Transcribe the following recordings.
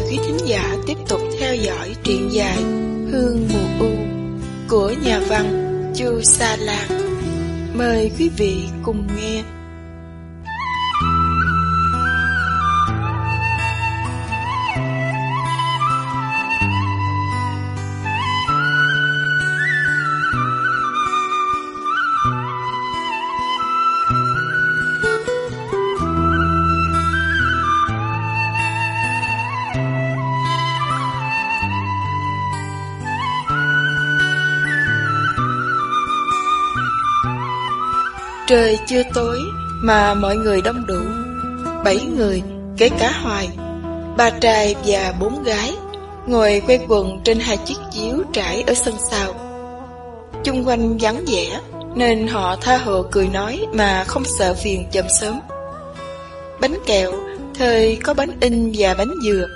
mời quý thính giả tiếp tục theo dõi truyện dài Hương mùa u của nhà văn Chu Sa Lan. Mời quý vị cùng nghe. Trời chưa tối mà mọi người đông đủ Bảy người, kể cả Hoài Ba trai và bốn gái Ngồi quay quần trên hai chiếc chiếu trải ở sân sau. Chung quanh vắng vẻ Nên họ tha hồ cười nói mà không sợ phiền chậm sớm. Bánh kẹo, thời có bánh in và bánh dừa.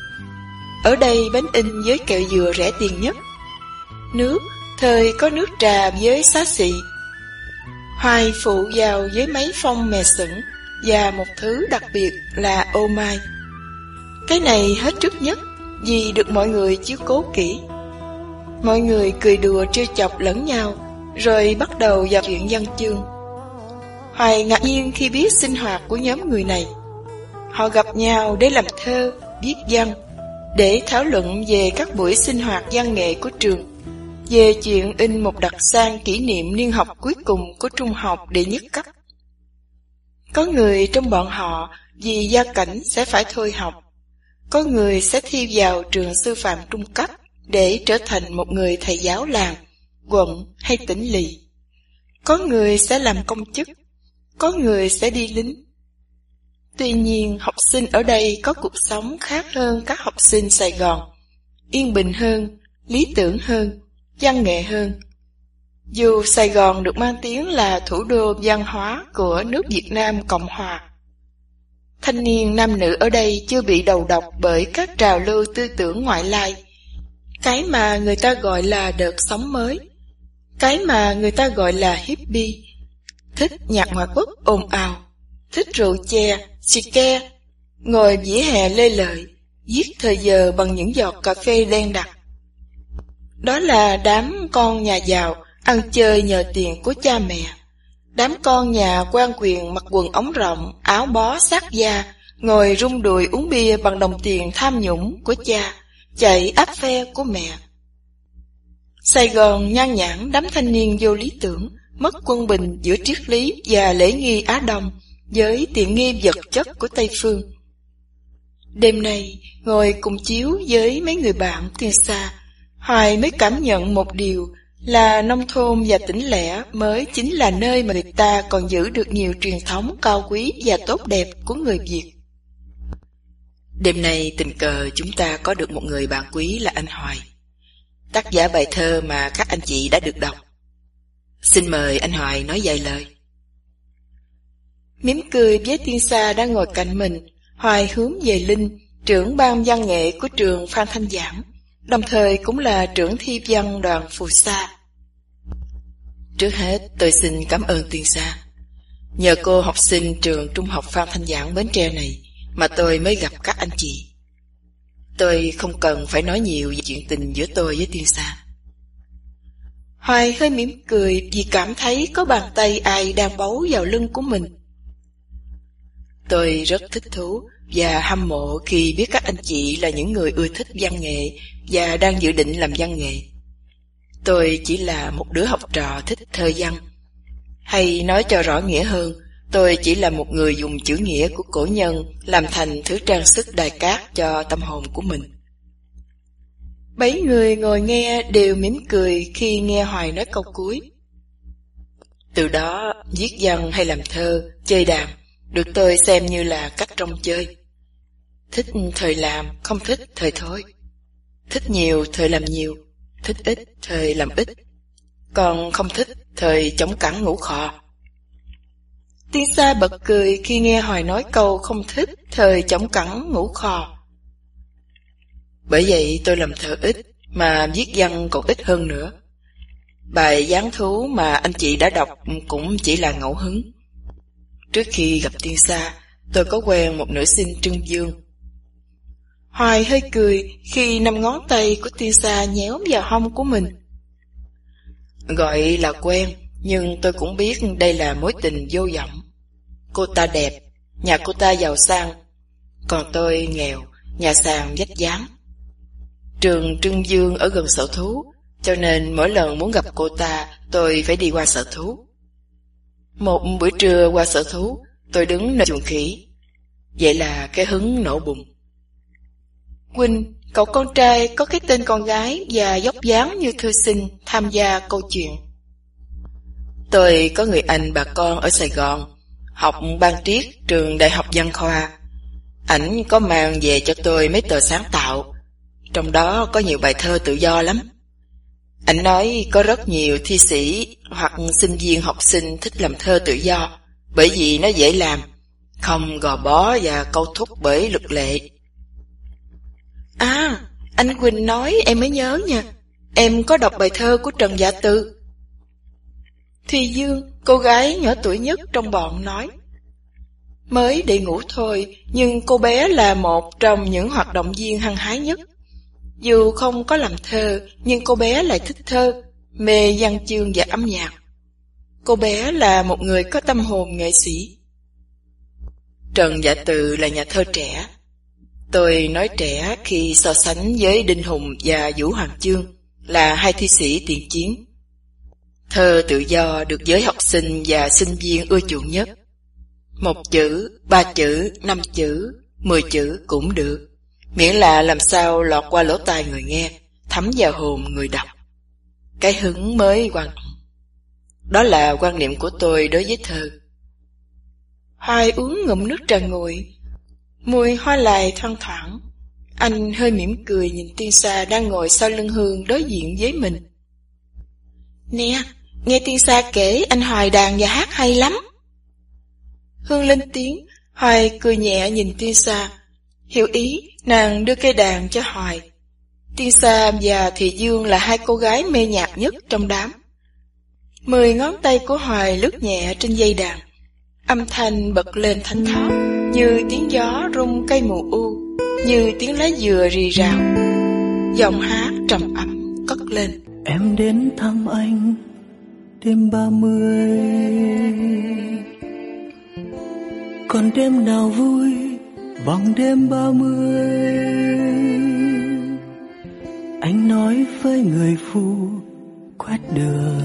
Ở đây bánh in với kẹo dừa rẻ tiền nhất. Nước, thời có nước trà với xá xị. Hoài phụ vào với mấy phong mè sửng và một thứ đặc biệt là ô mai. Cái này hết trước nhất vì được mọi người chiếu cố kỹ. Mọi người cười đùa trêu chọc lẫn nhau rồi bắt đầu vào chuyện văn chương. Hoài ngạc nhiên khi biết sinh hoạt của nhóm người này. Họ gặp nhau để làm thơ, viết văn, để thảo luận về các buổi sinh hoạt văn nghệ của trường về chuyện in một đặc sang kỷ niệm niên học cuối cùng của trung học đệ nhất cấp. Có người trong bọn họ vì gia cảnh sẽ phải thôi học, có người sẽ thi vào trường sư phạm trung cấp để trở thành một người thầy giáo làng, quận hay tỉnh lỵ. Có người sẽ làm công chức, có người sẽ đi lính. Tuy nhiên, học sinh ở đây có cuộc sống khác hơn các học sinh Sài Gòn, yên bình hơn, lý tưởng hơn văn nghệ hơn. Dù Sài Gòn được mang tiếng là thủ đô văn hóa của nước Việt Nam Cộng Hòa, thanh niên nam nữ ở đây chưa bị đầu độc bởi các trào lưu tư tưởng ngoại lai, cái mà người ta gọi là đợt sống mới, cái mà người ta gọi là hippie, thích nhạc ngoại quốc ồn ào, thích rượu chè, xì ke, ngồi dĩa hè lê lợi, giết thời giờ bằng những giọt cà phê đen đặc. Đó là đám con nhà giàu ăn chơi nhờ tiền của cha mẹ. Đám con nhà quan quyền mặc quần ống rộng, áo bó sát da, ngồi rung đùi uống bia bằng đồng tiền tham nhũng của cha, chạy áp phe của mẹ. Sài Gòn nhan nhãn đám thanh niên vô lý tưởng, mất quân bình giữa triết lý và lễ nghi Á Đông với tiện nghi vật chất của Tây Phương. Đêm nay, ngồi cùng chiếu với mấy người bạn từ xa, Hoài mới cảm nhận một điều là nông thôn và tỉnh lẻ mới chính là nơi mà người ta còn giữ được nhiều truyền thống cao quý và tốt đẹp của người Việt. Đêm nay tình cờ chúng ta có được một người bạn quý là anh Hoài, tác giả bài thơ mà các anh chị đã được đọc. Xin mời anh Hoài nói vài lời. Mím cười với tiên sa đang ngồi cạnh mình, Hoài hướng về Linh, trưởng ban văn nghệ của trường Phan Thanh Giảng đồng thời cũng là trưởng thi văn đoàn Phù Sa. Trước hết, tôi xin cảm ơn tiên sa. Nhờ cô học sinh trường Trung học Phan Thanh Giảng Bến Tre này mà tôi mới gặp các anh chị. Tôi không cần phải nói nhiều về chuyện tình giữa tôi với tiên sa. Hoài hơi mỉm cười vì cảm thấy có bàn tay ai đang bấu vào lưng của mình. Tôi rất thích thú và hâm mộ khi biết các anh chị là những người ưa thích văn nghệ và đang dự định làm văn nghệ. Tôi chỉ là một đứa học trò thích thơ văn. Hay nói cho rõ nghĩa hơn, tôi chỉ là một người dùng chữ nghĩa của cổ nhân làm thành thứ trang sức đài cát cho tâm hồn của mình. Bảy người ngồi nghe đều mỉm cười khi nghe Hoài nói câu cuối. Từ đó, viết văn hay làm thơ, chơi đàn, được tôi xem như là cách trong chơi. Thích thời làm, không thích thời thôi. Thích nhiều thời làm nhiều, thích ít thời làm ít. Còn không thích thời chống cẳng ngủ khò. Tiên sa bật cười khi nghe Hoài nói câu không thích thời chống cẳng ngủ khò. Bởi vậy tôi làm thợ ít, mà viết văn còn ít hơn nữa. Bài gián thú mà anh chị đã đọc cũng chỉ là ngẫu hứng. Trước khi gặp tiên sa, tôi có quen một nữ sinh trưng dương Hoài hơi cười khi nằm ngón tay của tiên sa nhéo vào hông của mình. Gọi là quen, nhưng tôi cũng biết đây là mối tình vô vọng. Cô ta đẹp, nhà cô ta giàu sang, còn tôi nghèo, nhà sàn dách dáng. Trường Trưng Dương ở gần sở thú, cho nên mỗi lần muốn gặp cô ta, tôi phải đi qua sở thú. Một buổi trưa qua sở thú, tôi đứng nơi chuồng khỉ. Vậy là cái hứng nổ bùng. Quỳnh, cậu con trai có cái tên con gái và dốc dáng như thư sinh tham gia câu chuyện. Tôi có người anh bà con ở Sài Gòn, học ban triết trường Đại học Văn Khoa. Ảnh có mang về cho tôi mấy tờ sáng tạo, trong đó có nhiều bài thơ tự do lắm. Anh nói có rất nhiều thi sĩ hoặc sinh viên học sinh thích làm thơ tự do, bởi vì nó dễ làm, không gò bó và câu thúc bởi luật lệ. À, anh Quỳnh nói em mới nhớ nha, em có đọc bài thơ của Trần Dạ Tư. Thì Dương, cô gái nhỏ tuổi nhất trong bọn nói, Mới để ngủ thôi, nhưng cô bé là một trong những hoạt động viên hăng hái nhất. Dù không có làm thơ, nhưng cô bé lại thích thơ, mê văn chương và âm nhạc. Cô bé là một người có tâm hồn nghệ sĩ. Trần Dạ Từ là nhà thơ trẻ. Tôi nói trẻ khi so sánh với Đinh Hùng và Vũ Hoàng Chương là hai thi sĩ tiền chiến. Thơ tự do được giới học sinh và sinh viên ưa chuộng nhất. Một chữ, ba chữ, năm chữ, mười chữ cũng được. Miễn là làm sao lọt qua lỗ tai người nghe, thấm vào hồn người đọc. Cái hứng mới quan trọng. Đó là quan niệm của tôi đối với thơ. hoài uống ngụm nước trà nguội, mùi hoa lại thoang thoảng. Anh hơi mỉm cười nhìn tiên sa đang ngồi sau lưng hương đối diện với mình. Nè, nghe tiên sa kể anh Hoài đàn và hát hay lắm. Hương lên tiếng, Hoài cười nhẹ nhìn tiên sa, hiểu ý Nàng đưa cây đàn cho Hoài. Tiên Sa và Thị Dương là hai cô gái mê nhạc nhất trong đám. Mười ngón tay của Hoài lướt nhẹ trên dây đàn. Âm thanh bật lên thanh thót, như tiếng gió rung cây mù u, như tiếng lá dừa rì rào. Giọng hát trầm ấm cất lên. Em đến thăm anh đêm ba mươi Còn đêm nào vui bằng đêm ba mươi, anh nói với người phụ quét đường.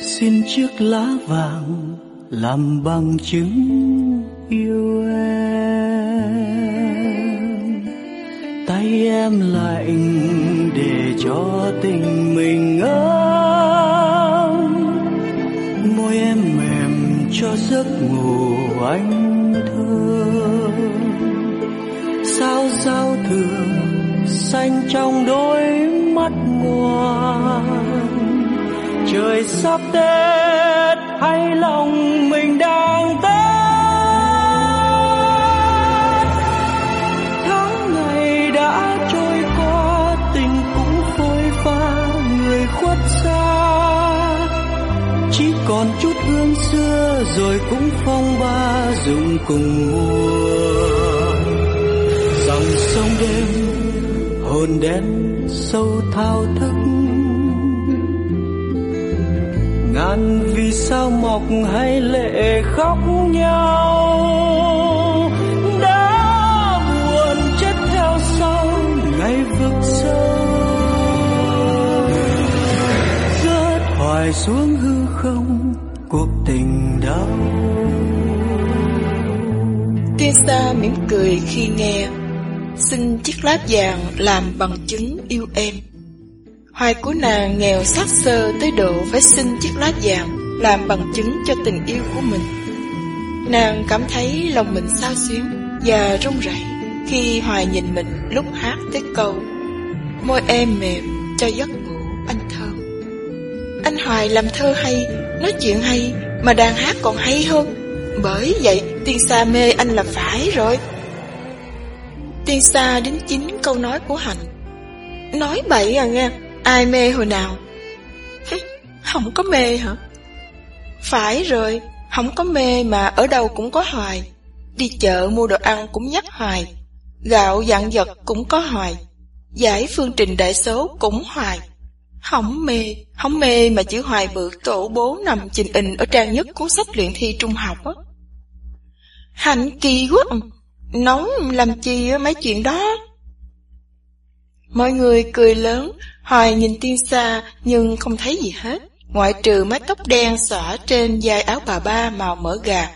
Xin chiếc lá vàng làm bằng chứng yêu em. Tay em lạnh để cho tình mình ấm. Môi em mềm cho giấc ngủ anh thơ sao giao thừa xanh trong đôi mắt ngoan? Trời sắp đến. Cùng mùa dòng sông đêm hồn đen sâu thao thức. Ngàn vì sao mọc hay lệ khóc nhau. Đã buồn chết theo sau, ngày vực sâu. Rớt hoài xuống hư không, cuộc tình đau. Tiên xa mỉm cười khi nghe Xin chiếc lá vàng làm bằng chứng yêu em Hoài của nàng nghèo sát sơ tới độ phải xin chiếc lá vàng làm bằng chứng cho tình yêu của mình. Nàng cảm thấy lòng mình sao xuyến và run rẩy khi Hoài nhìn mình lúc hát tới câu Môi em mềm cho giấc ngủ anh thơm. Anh Hoài làm thơ hay, nói chuyện hay, mà đàn hát còn hay hơn. Bởi vậy tiên sa mê anh là phải rồi. Tiên sa đến chính câu nói của Hạnh. Nói bậy à nghe, ai mê hồi nào? Không có mê hả? Phải rồi, không có mê mà ở đâu cũng có hoài. Đi chợ mua đồ ăn cũng nhắc hoài, gạo dặn vật cũng có hoài, giải phương trình đại số cũng hoài. Hỏng mê, hỏng mê mà chữ hoài bự tổ bố nằm trình in ở trang nhất cuốn sách luyện thi trung học á. Hạnh kỳ quá, nóng làm chi mấy chuyện đó. Mọi người cười lớn, Hoài nhìn tiên xa nhưng không thấy gì hết, ngoại trừ mái tóc đen xõa trên vai áo bà ba màu mỡ gà.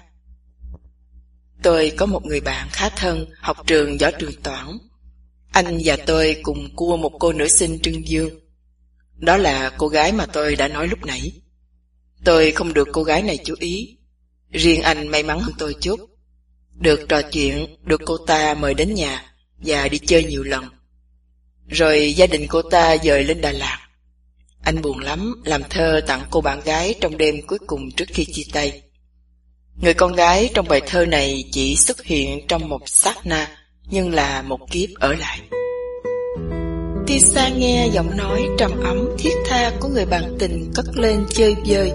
Tôi có một người bạn khá thân, học trường võ trường toán. Anh và tôi cùng cua một cô nữ sinh Trương Dương. Đó là cô gái mà tôi đã nói lúc nãy. Tôi không được cô gái này chú ý. Riêng anh may mắn hơn tôi chút. Được trò chuyện, được cô ta mời đến nhà và đi chơi nhiều lần. Rồi gia đình cô ta dời lên Đà Lạt. Anh buồn lắm, làm thơ tặng cô bạn gái trong đêm cuối cùng trước khi chia tay. Người con gái trong bài thơ này chỉ xuất hiện trong một sát na, nhưng là một kiếp ở lại. Tisa nghe giọng nói trầm ấm thiết tha của người bạn tình cất lên chơi vơi,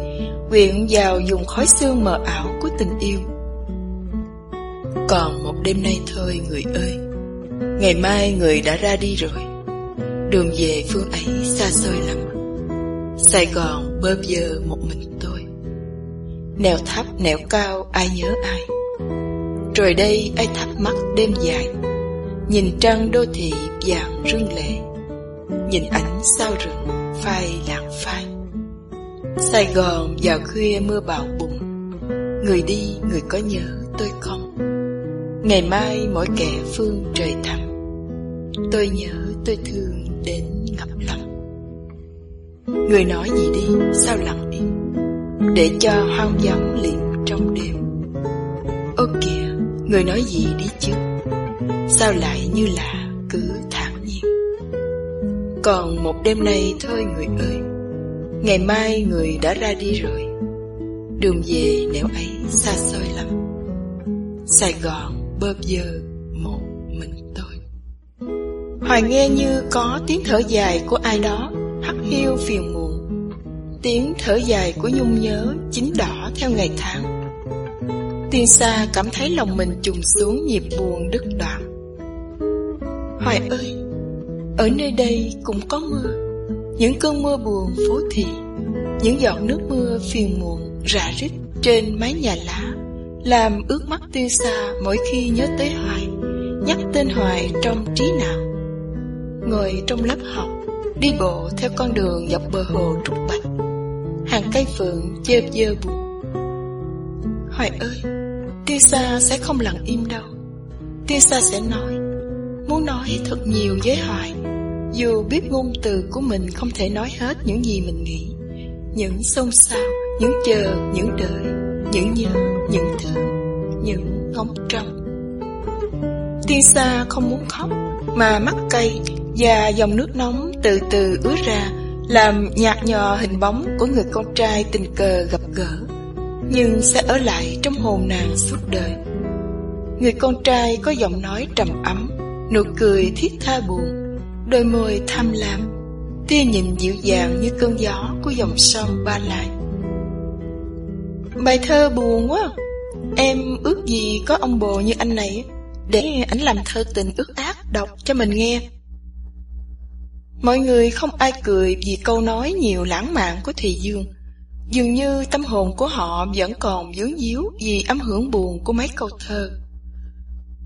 quyện vào dùng khói xương mờ ảo của tình yêu. Còn một đêm nay thôi người ơi, ngày mai người đã ra đi rồi. Đường về phương ấy xa xôi lắm. Sài Gòn bơ vơ một mình tôi. Nèo thấp nẻo cao ai nhớ ai? Rồi đây ai thắp mắt đêm dài? Nhìn trăng đô thị vàng rưng lệ. Nhìn ánh sao rừng phai lạng phai. Sài Gòn vào khuya mưa bão bùng. Người đi, người có nhớ tôi không? Ngày mai mỗi kẻ phương trời thẳm Tôi nhớ tôi thương đến ngập lặng Người nói gì đi, sao lặng im? Để cho hoang vắng liệm trong đêm. Ô kìa, Người nói gì đi chứ? Sao lại như là còn một đêm nay thôi người ơi, Ngày mai người đã ra đi rồi. Đường về nẻo ấy xa xôi lắm. Sài Gòn bơ vơ một mình tôi. Hoài nghe như có tiếng thở dài của ai đó Hắt hiu phiền muộn. Tiếng thở dài của nhung nhớ Chính đỏ theo ngày tháng. Tiên xa cảm thấy lòng mình trùng xuống nhịp buồn đứt đoạn. Hoài ơi ở nơi đây cũng có mưa. Những cơn mưa buồn, phố thị. Những giọt nước mưa phiền muộn, rã rít trên mái nhà lá, Làm ướt mắt tiêu xa mỗi khi nhớ tới Hoài, Nhắc tên Hoài trong trí nào Ngồi trong lớp học, Đi bộ theo con đường dọc bờ hồ trúc bạch Hàng cây phượng chơ dơ buồn Hoài ơi Tiêu xa sẽ không lặng im đâu. Tiêu xa sẽ nói Muốn nói thật nhiều với Hoài. Dù biết ngôn từ của mình không thể nói hết những gì mình nghĩ Những xôn xao Những chờ, những đợi Những nhớ, những thương Những ngóng trông. Tiên xa không muốn khóc Mà mắt cay và dòng nước nóng từ từ ứa ra làm nhạt nhòa hình bóng của người con trai tình cờ gặp gỡ nhưng sẽ ở lại trong hồn nàng suốt đời. Người con trai có giọng nói trầm ấm nụ cười thiết tha buồn, đôi môi tham lam, tia nhìn dịu dàng như cơn gió của dòng sông ba lại bài thơ buồn quá, em ước gì có ông bồ như anh này để ảnh làm thơ tình ước ác đọc cho mình nghe Mọi người không ai cười vì câu nói nhiều lãng mạn của Thùy Dương. Dường như tâm hồn của họ vẫn còn dướng díu vì âm hưởng buồn của mấy câu thơ.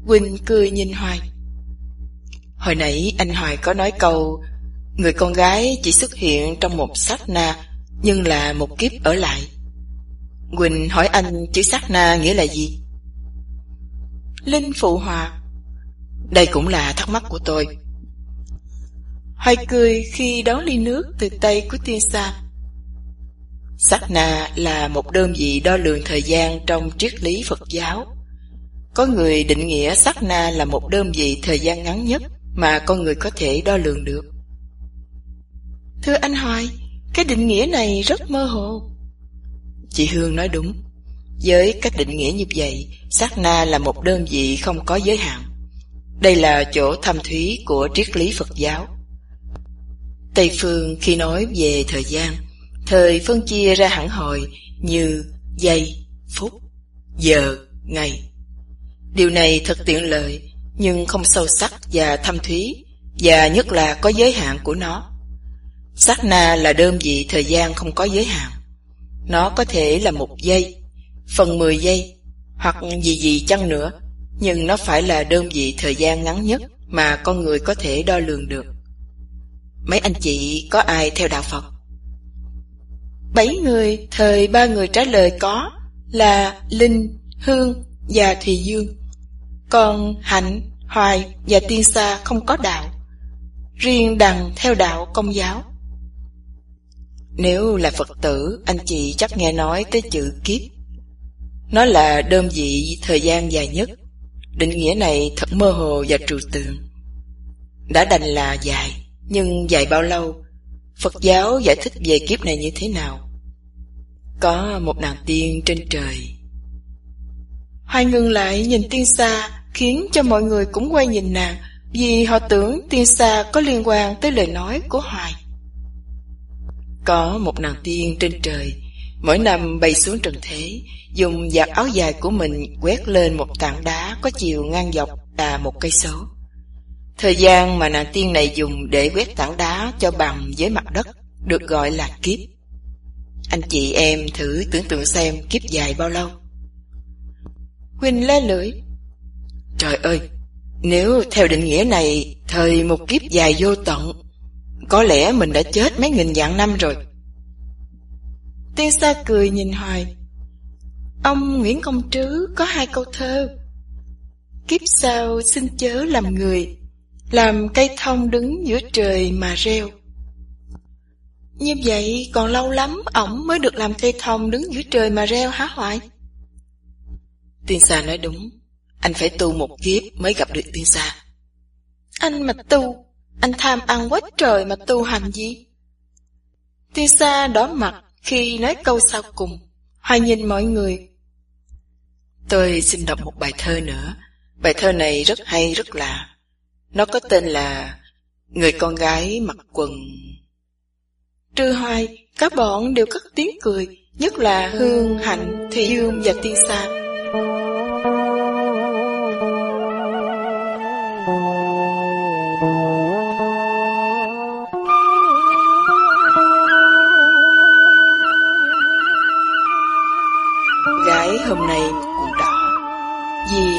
Quỳnh cười nhìn Hoài. Hồi nãy anh Hoài có nói câu Người con gái chỉ xuất hiện trong một sát na Nhưng là một kiếp ở lại Quỳnh hỏi anh chữ sát na nghĩa là gì? Linh phụ hòa Đây cũng là thắc mắc của tôi Hoài cười khi đón ly nước từ tay của tiên sa. Sát na là một đơn vị đo lường thời gian trong triết lý Phật giáo. Có người định nghĩa sát na là một đơn vị thời gian ngắn nhất mà con người có thể đo lường được. Thưa anh Hoài, cái định nghĩa này rất mơ hồ. Chị Hương nói đúng. Với cách định nghĩa như vậy, sát na là một đơn vị không có giới hạn. Đây là chỗ thâm thúy của triết lý Phật giáo. Tây Phương khi nói về thời gian, thời phân chia ra hẳn hồi như giây, phút, giờ, ngày. Điều này thật tiện lợi, nhưng không sâu sắc và thâm thúy, và nhất là có giới hạn của nó. Sát na là đơn vị thời gian không có giới hạn. Nó có thể là một giây, phần mười giây, hoặc gì gì chăng nữa, nhưng nó phải là đơn vị thời gian ngắn nhất mà con người có thể đo lường được. Mấy anh chị có ai theo đạo Phật? Bảy người, thời ba người trả lời có là Linh, Hương và Thùy Dương. Còn Hạnh, Hoài và Tiên Sa không có đạo. Riêng Đằng theo đạo công giáo. Nếu là Phật tử, anh chị chắc nghe nói tới chữ kiếp. Nó là đơn vị thời gian dài nhất. Định nghĩa này thật mơ hồ và trừu tượng. Đã đành là dài, nhưng dài bao lâu? Phật giáo giải thích về kiếp này như thế nào? Có một nàng tiên trên trời. Hai ngừng lại nhìn tiên xa, khiến cho mọi người cũng quay nhìn nàng, vì họ tưởng tiên xa có liên quan tới lời nói của Hoài. Có một nàng tiên trên trời, mỗi năm bay xuống trần thế, dùng giặt áo dài của mình quét lên một tảng đá có chiều ngang dọc là một cây số. Thời gian mà nàng tiên này dùng để quét tảng đá cho bằng với mặt đất được gọi là kiếp. Anh chị em thử tưởng tượng xem kiếp dài bao lâu. Huỳnh le lưỡi. Trời ơi, nếu theo định nghĩa này, thời một kiếp dài vô tận, có lẽ mình đã chết mấy nghìn vạn năm rồi. Tiên sa cười nhìn hoài. Ông Nguyễn Công Trứ có hai câu thơ. Kiếp sau xin chớ làm người, làm cây thông đứng giữa trời mà reo. Như vậy còn lâu lắm ổng mới được làm cây thông đứng giữa trời mà reo hả hoài? Tiên Sa nói đúng, anh phải tu một kiếp mới gặp được Tiên Sa. Anh mà tu, anh tham ăn quá trời mà tu hành gì? Tiên Sa đỏ mặt khi nói câu sau cùng, hoài nhìn mọi người. Tôi xin đọc một bài thơ nữa. Bài thơ này rất hay, rất lạ. Nó có tên là Người con gái mặc quần. Trừ hoài, các bọn đều cất tiếng cười, nhất là Hương, Hạnh, Thị Dương và Tiên Sa.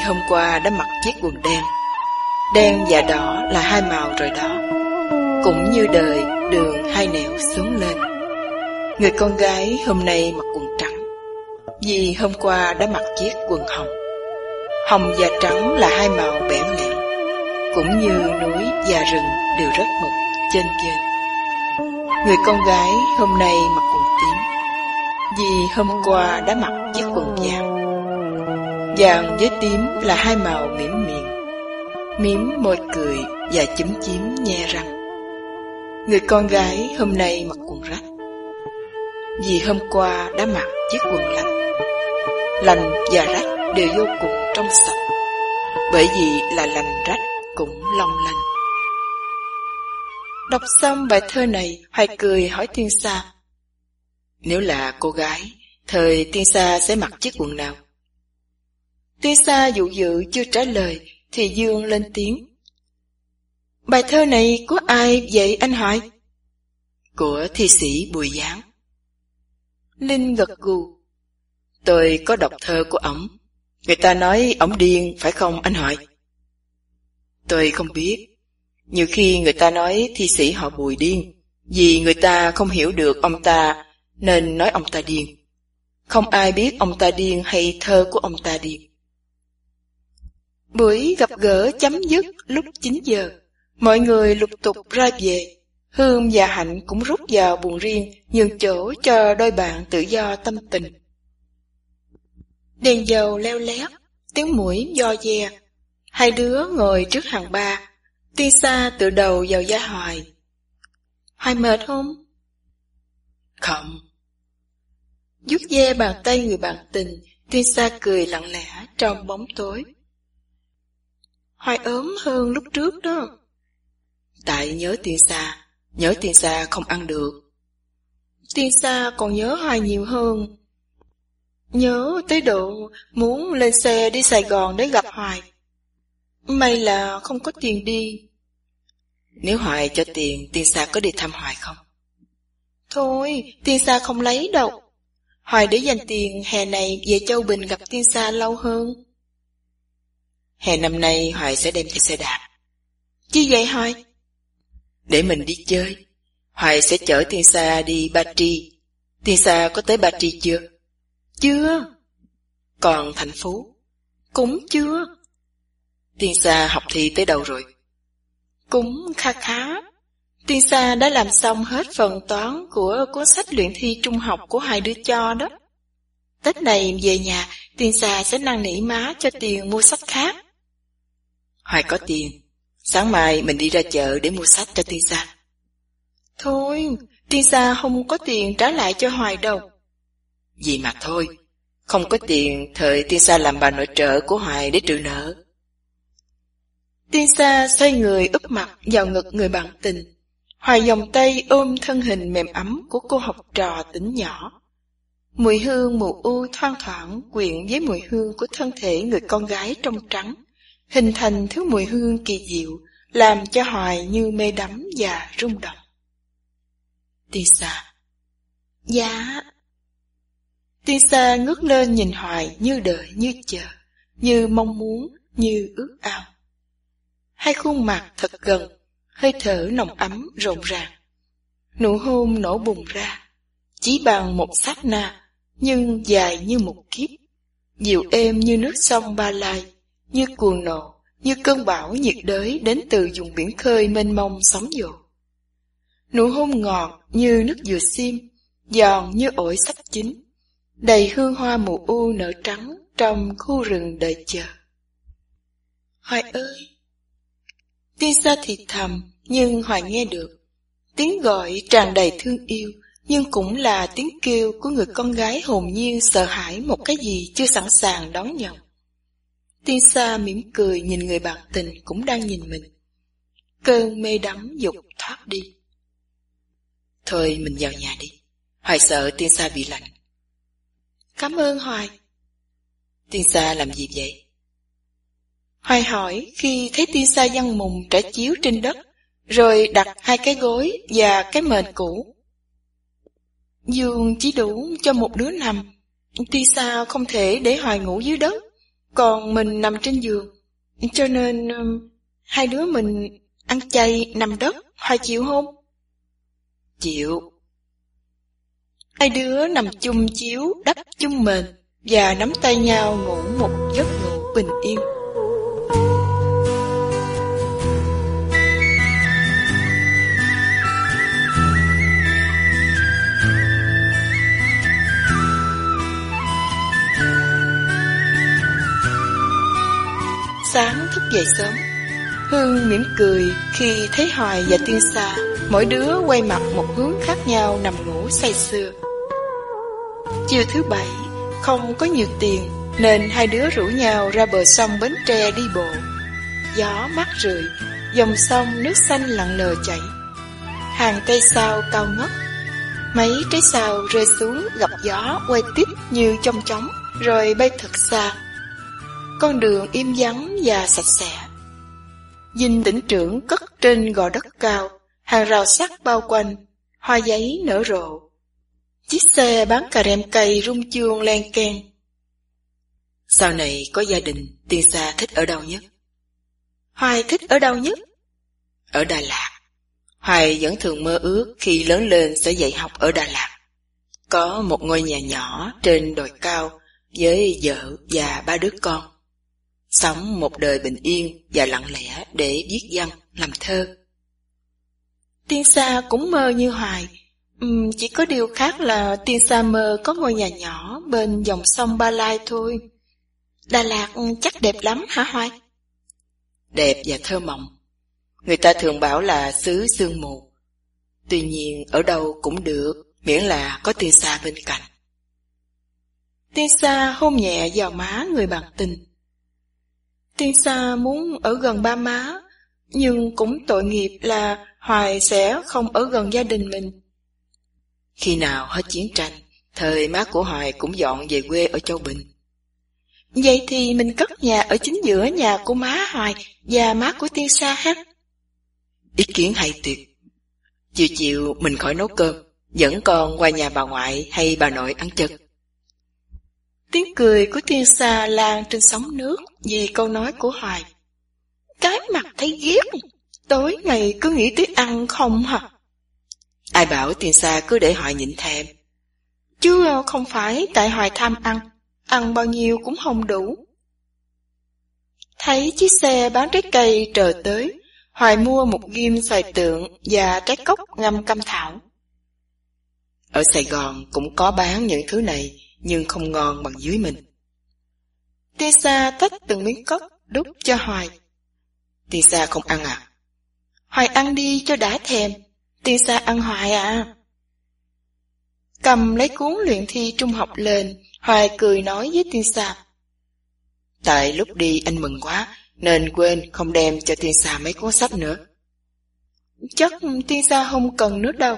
Hôm qua đã mặc chiếc quần đen. Đen và đỏ là hai màu rồi đó. Cũng như đời, đường hai nẻo xuống lên. Người con gái hôm nay mặc quần trắng, Vì hôm qua đã mặc chiếc quần hồng. Hồng và trắng là hai màu bẽn lẽn Cũng như núi và rừng đều rất mực trên trên Người con gái hôm nay mặc quần tím, Vì hôm qua đã mặc chiếc quần vàng. Vàng với tím là hai màu mỉm miệng mím môi cười và chúm chím nhe răng. Người con gái hôm nay mặc quần rách. Vì hôm qua đã mặc chiếc quần lành. Lành và rách đều vô cùng trong sạch. Bởi vì là lành rách cũng long lanh. Đọc xong bài thơ này, Hoài cười hỏi Tiên Sa. Nếu là cô gái, thời Tiên Sa sẽ mặc chiếc quần nào? Tiên Sa dụ dự chưa trả lời, thì Dương lên tiếng. Bài thơ này của ai vậy anh hỏi? Của thi sĩ Bùi Giáng. Linh gật gù. Tôi có đọc thơ của ổng. Người ta nói ổng điên, phải không anh hỏi? Tôi không biết. Nhiều khi người ta nói thi sĩ họ Bùi điên, vì người ta không hiểu được ông ta, nên nói ông ta điên. Không ai biết ông ta điên hay thơ của ông ta điên. Buổi gặp gỡ chấm dứt lúc 9 giờ. Mọi người lục tục ra về. Hương và Hạnh cũng rút vào buồn riêng, nhường chỗ cho đôi bạn tự do tâm tình. Đèn dầu leo lét, tiếng mũi do dè. Hai đứa ngồi trước hàng ba, tiên xa tự đầu vào gia hoài. Hoài mệt không? Không. Dút ve bàn tay người bạn tình, tiên xa cười lặng lẽ trong bóng tối. Hoài ốm hơn lúc trước đó. Tại nhớ tiên xa, nhớ tiên xa không ăn được. Tiên xa còn nhớ Hoài nhiều hơn. Nhớ tới độ muốn lên xe đi Sài Gòn để gặp Hoài. May là không có tiền đi. Nếu Hoài cho tiền, tiên xa có đi thăm Hoài không? Thôi, tiên xa không lấy đâu. Hoài để dành tiền hè này về Châu Bình gặp tiên xa lâu hơn. Hè năm nay Hoài sẽ đem theo xe đạp. Chi vậy Hoài? Để mình đi chơi. Hoài sẽ chở tiên xa đi Ba Tri. Tiên xa có tới Ba Tri chưa? Chưa. Còn thành phố? Cũng chưa. Tiên xa học thi tới đâu rồi? Cũng khá khá. Tiên Sa đã làm xong hết phần toán của cuốn sách luyện thi trung học của hai đứa cho đó. Tết này về nhà, Tiên Sa sẽ năn nỉ má cho tiền mua sách khác. Hoài có tiền, sáng mai mình đi ra chợ để mua sách cho Tiên Sa. Thôi, Tiên Sa không có tiền trả lại cho Hoài đâu. Gì mà thôi, không có tiền thời Tiên Sa làm bà nội trợ của Hoài để trừ nợ. Tiên Sa xoay người úp mặt vào ngực người bạn tình. Hoài vòng tay ôm thân hình mềm ấm của cô học trò tỉnh nhỏ. Mùi hương mù u thoang thoảng quyện với mùi hương của thân thể người con gái trong trắng, hình thành thứ mùi hương kỳ diệu, làm cho Hoài như mê đắm và rung động. Tisa Dạ Tisa ngước lên nhìn Hoài như đợi như chờ, như mong muốn, như ước ao. Hai khuôn mặt thật gần, hơi thở nồng ấm rộn ràng. Nụ hôn nổ bùng ra, chỉ bằng một sát na, nhưng dài như một kiếp, dịu êm như nước sông Ba Lai, như cuồng nộ, như cơn bão nhiệt đới đến từ vùng biển khơi mênh mông sóng dội. Nụ hôn ngọt như nước dừa xiêm, giòn như ổi sắp chín, đầy hương hoa mù u nở trắng trong khu rừng đợi chờ. Hoài ơi! Tiên xa thì thầm, nhưng Hoài nghe được. Tiếng gọi tràn đầy thương yêu, nhưng cũng là tiếng kêu của người con gái hồn nhiên sợ hãi một cái gì chưa sẵn sàng đón nhận. Tiên xa mỉm cười nhìn người bạn tình cũng đang nhìn mình. Cơn mê đắm dục thoát đi. Thôi mình vào nhà đi. Hoài sợ tiên xa bị lạnh. Cảm ơn Hoài. Tiên xa làm gì vậy? Hoài hỏi khi thấy tiên sa văn mùng trải chiếu trên đất, rồi đặt hai cái gối và cái mền cũ. Giường chỉ đủ cho một đứa nằm, tiên sa không thể để Hoài ngủ dưới đất, còn mình nằm trên giường. Cho nên um, hai đứa mình ăn chay nằm đất, Hoài chịu không? Chịu. Hai đứa nằm chung chiếu, đắp chung mền và nắm tay nhau ngủ một giấc ngủ bình yên. Sáng thức dậy sớm. Hương mỉm cười khi thấy Hoài và Tiên Sa, Mỗi đứa quay mặt một hướng khác nhau nằm ngủ say sưa. Chiều thứ bảy, Không có nhiều tiền Nên hai đứa rủ nhau ra bờ sông Bến Tre đi bộ. Gió mát rượi, Dòng sông nước xanh lặng lờ chảy. Hàng cây sao cao ngất, Mấy trái sao rơi xuống gặp gió quay tiếp như trong chóng, Rồi bay thật xa con đường im vắng và sạch sẽ. Dinh tỉnh trưởng cất trên gò đất cao, hàng rào sắt bao quanh, hoa giấy nở rộ. Chiếc xe bán cà rem cây rung chuông len keng. Sau này có gia đình, tiên xa thích ở đâu nhất? Hoài thích ở đâu nhất? Ở Đà Lạt. Hoài vẫn thường mơ ước khi lớn lên sẽ dạy học ở Đà Lạt. Có một ngôi nhà nhỏ trên đồi cao với vợ và ba đứa con. Sống một đời bình yên và lặng lẽ để viết văn, làm thơ. Tiên Sa cũng mơ như Hoài, uhm, chỉ có điều khác là Tiên Sa mơ có ngôi nhà nhỏ bên dòng sông Ba Lai thôi. Đà Lạt chắc đẹp lắm hả Hoài? Đẹp và thơ mộng. Người ta thường bảo là xứ sương mù. Tuy nhiên ở đâu cũng được, miễn là có Tiên Sa bên cạnh. Tiên Sa hôn nhẹ vào má người bạn tình. Tiên Sa muốn ở gần ba má, nhưng cũng tội nghiệp là Hoài sẽ không ở gần gia đình mình. Khi nào hết chiến tranh, Thời má của Hoài cũng dọn về quê ở Châu Bình. Vậy thì mình cất nhà ở chính giữa nhà của má Hoài và má của tiên sa ha. Ý kiến hay tuyệt. Chiều chiều mình khỏi nấu cơm, dẫn con qua nhà bà ngoại hay bà nội ăn chân. Tiếng cười của tiên sa lan trên sóng nước vì câu nói của Hoài. Cái mặt thấy ghét, tối ngày cứ nghĩ tới ăn không hả? Ai bảo tiên sa cứ để Hoài nhịn thèm. Chứ không phải tại Hoài tham ăn, ăn bao nhiêu cũng không đủ. Thấy chiếc xe bán trái cây chờ tới, Hoài mua một ghim xoài tượng và trái cốc ngâm cam thảo. Ở Sài Gòn cũng có bán những thứ này, nhưng không ngon bằng dưới mình. Tessa tách từng miếng cốc đút cho Hoài. Tessa không ăn à? Hoài ăn đi cho đã thèm. Tessa ăn Hoài à? Cầm lấy cuốn luyện thi trung học lên, Hoài cười nói với Tessa. Tại lúc đi anh mừng quá, nên quên không đem cho Tessa mấy cuốn sách nữa. Chắc Tessa không cần nữa đâu.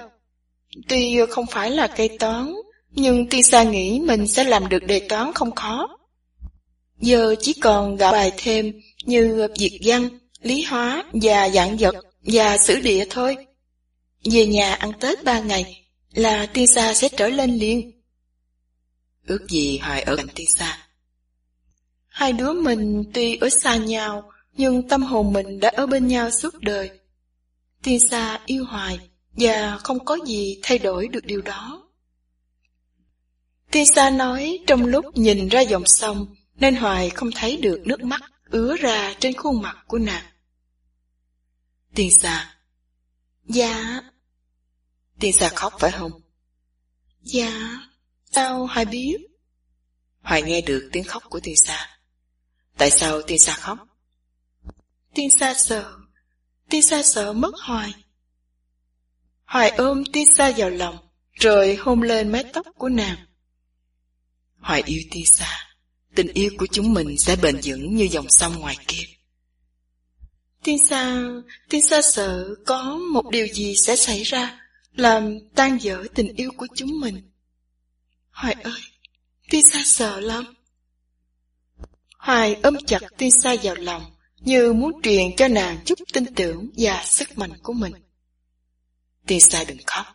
Tuy không phải là cây toán, nhưng tiên sa nghĩ mình sẽ làm được đề toán không khó. Giờ chỉ còn gạo bài thêm như việt văn, lý hóa và dạng vật và sử địa thôi. Về nhà ăn Tết ba ngày là tiên sa sẽ trở lên liền. Ước gì Hoài ở cạnh tiên sa. Hai đứa mình tuy ở xa nhau, nhưng tâm hồn mình đã ở bên nhau suốt đời. Tiên xa yêu hoài, và không có gì thay đổi được điều đó. Tiên xa nói trong lúc nhìn ra dòng sông, nên Hoài không thấy được nước mắt ứa ra trên khuôn mặt của nàng. Tiên xa Dạ. Tiên xa khóc phải không? Dạ. Sao Hoài biết? Hoài nghe được tiếng khóc của tiên xa. Tại sao tiên sa khóc? Tiên sa sợ, tiên sa sợ mất hoài. Hoài ôm tiên sa vào lòng, rồi hôn lên mái tóc của nàng. Hoài yêu tiên sa, tình yêu của chúng mình sẽ bền vững như dòng sông ngoài kia. Tiên sa, tiên sa sợ có một điều gì sẽ xảy ra, làm tan vỡ tình yêu của chúng mình. Hoài ơi, tiên sa sợ lắm. Hoài ôm chặt tiên sa vào lòng, như muốn truyền cho nàng chút tin tưởng và sức mạnh của mình. Tiên sa đừng khóc,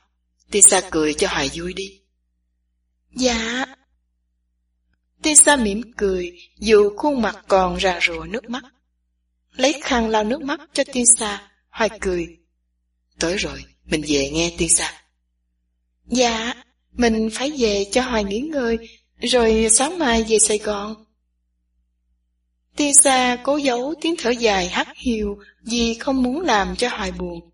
tiên sa cười cho Hoài vui đi. Dạ. Tisa mỉm cười, dù khuôn mặt còn rà rụa nước mắt. Lấy khăn lau nước mắt cho Tisa. Hoài cười. Tới rồi, mình về nghe Tisa. Dạ, mình phải về cho Hoài nghỉ ngơi, rồi sáng mai về Sài Gòn. Tisa cố giấu tiếng thở dài hắt hiu vì không muốn làm cho Hoài buồn.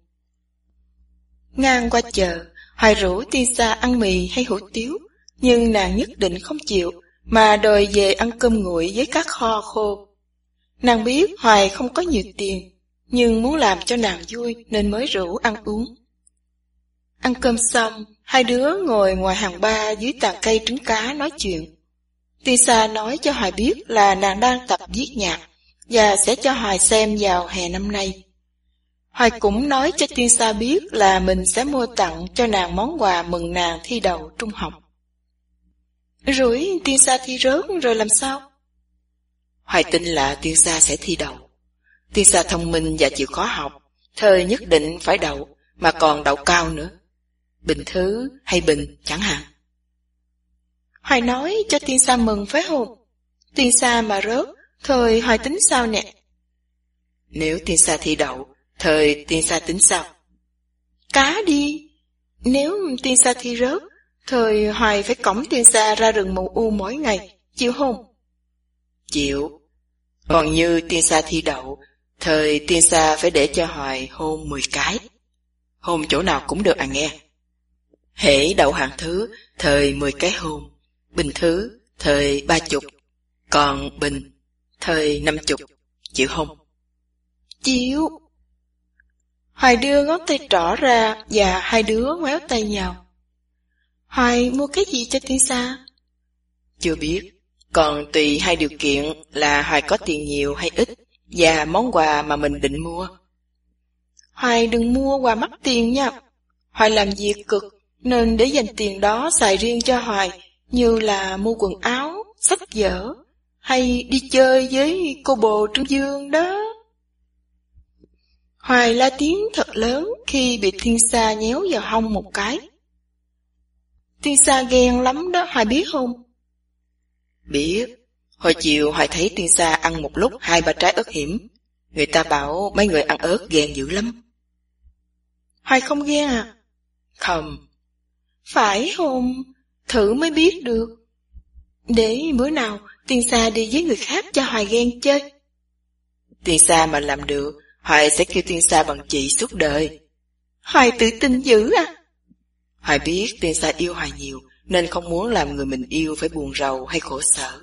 Ngang qua chợ, Hoài rủ Tisa ăn mì hay hủ tiếu, nhưng nàng nhất định không chịu, mà đòi về ăn cơm nguội với các kho khô. Nàng biết Hoài không có nhiều tiền, nhưng muốn làm cho nàng vui nên mới rủ ăn uống. Ăn cơm xong, hai đứa ngồi ngoài hàng ba dưới tàn cây trứng cá nói chuyện. Tisa nói cho Hoài biết là nàng đang tập viết nhạc và sẽ cho Hoài xem vào hè năm nay. Hoài cũng nói cho Tisa biết là mình sẽ mua tặng cho nàng món quà mừng nàng thi đầu trung học. Rồi Tisa thi rớt rồi làm sao? Hoài tin là Tisa sẽ thi đậu. Tisa thông minh và chịu khó học, thời nhất định phải đậu, mà còn đậu cao nữa. Bình thứ hay bình chẳng hạn. Hoài nói cho tiên sa mừng phải không? Tiên sa mà rớt, thời Hoài tính sao nè? Nếu tiên sa thi đậu, thời tiên sa tính sao? Cá đi! Nếu tiên sa thi rớt, thời Hoài phải cõng tiên sa ra rừng mù u mỗi ngày, chịu không? Chịu. Còn như tiên sa thi đậu, thời tiên sa phải để cho Hoài hôn 10 cái. Hôn chỗ nào cũng được à nghe. Hễ đậu hạng thứ, thời 10 cái hôn. Bình thứ, thời ba chục, còn bình, thời năm chục, chịu không? Chịu. Hoài đưa ngón tay trỏ ra và hai đứa ngoéo tay nhau. Hoài mua cái gì cho tiên sa? Chưa biết, còn tùy hai điều kiện là Hoài có tiền nhiều hay ít và món quà mà mình định mua. Hoài đừng mua quà mắc tiền nha. Hoài làm việc cực nên để dành tiền đó xài riêng cho Hoài, như là mua quần áo, sách vở, hay đi chơi với cô bồ Trương Dương đó. Hoài la tiếng thật lớn khi bị thiên sa nhéo vào hông một cái. Thiên sa ghen lắm đó, Hoài biết không? Biết, hồi chiều Hoài thấy tiên sa ăn một lúc hai ba trái ớt hiểm. Người ta bảo mấy người ăn ớt ghen dữ lắm. Hoài không ghen à? Không. Phải không? Thử mới biết được. Để bữa nào tiên sa đi với người khác cho Hoài ghen chơi. Tiên sa mà làm được, Hoài sẽ kêu tiên sa bằng chị suốt đời. Hoài tự tin dữ à? Hoài biết tiên sa yêu Hoài nhiều, nên không muốn làm người mình yêu phải buồn rầu hay khổ sở.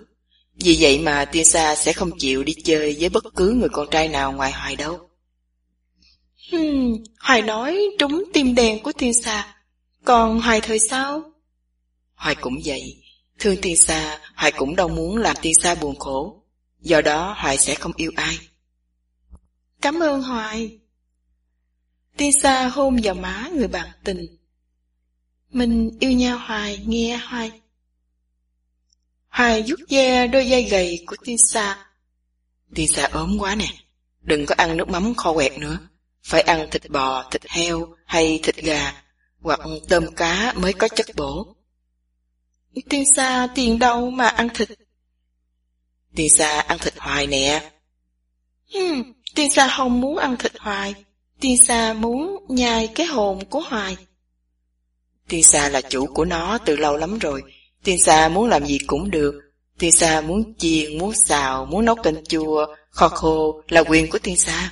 Vì vậy mà tiên sa sẽ không chịu đi chơi với bất cứ người con trai nào ngoài Hoài đâu. Hmm, Hoài nói trúng tim đèn của tiên sa. Còn Hoài thời sao? Hoài cũng vậy. Thương tiên sa, Hoài cũng đâu muốn làm tiên sa buồn khổ. Do đó Hoài sẽ không yêu ai. Cảm ơn Hoài. Tiên sa hôn vào má người bạn tình. Mình yêu nhau Hoài, nghe Hoài. Hoài rút da đôi dây gầy của tiên sa. Tiên sa ốm quá nè. Đừng có ăn nước mắm kho quẹt nữa. Phải ăn thịt bò, thịt heo hay thịt gà hoặc tôm cá mới có chất bổ. Tiên sa tiền đâu mà ăn thịt? Tiên sa ăn thịt hoài nè. Hmm, tiên sa không muốn ăn thịt hoài. Tiên sa muốn nhai cái hồn của hoài. Tiên sa là chủ của nó từ lâu lắm rồi. Tiên sa muốn làm gì cũng được. Tiên sa muốn chiên, muốn xào, muốn nấu canh chua, kho khô là quyền của tiên sa.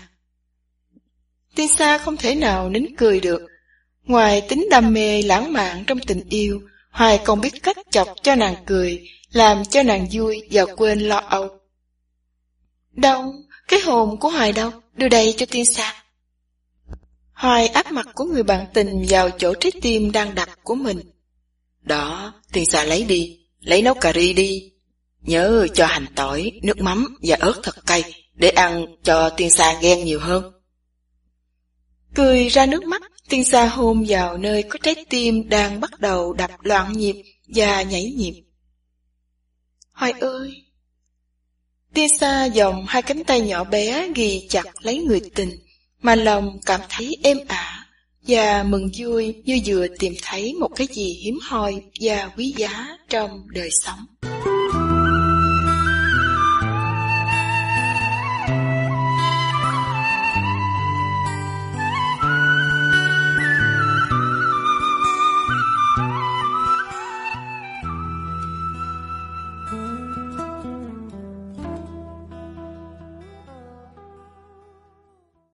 Tiên sa không thể nào nín cười được. Ngoài tính đam mê lãng mạn trong tình yêu, Hoài còn biết cách chọc cho nàng cười, làm cho nàng vui và quên lo âu. Đâu, cái hồn của Hoài đâu, đưa đây cho tiên sa. Hoài áp mặt của người bạn tình vào chỗ trái tim đang đập của mình. Đó, tiên sa lấy đi, lấy nấu cà ri đi. Nhớ cho hành tỏi, nước mắm và ớt thật cay để ăn cho tiên sa ghen nhiều hơn. Cười ra nước mắt, tiên sa hôn vào nơi có trái tim đang bắt đầu đập loạn nhịp và nhảy nhịp. Hoài ơi! Tiên sa dòng hai cánh tay nhỏ bé ghi chặt lấy người tình, mà lòng cảm thấy êm ả và mừng vui như vừa tìm thấy một cái gì hiếm hoi và quý giá trong đời sống.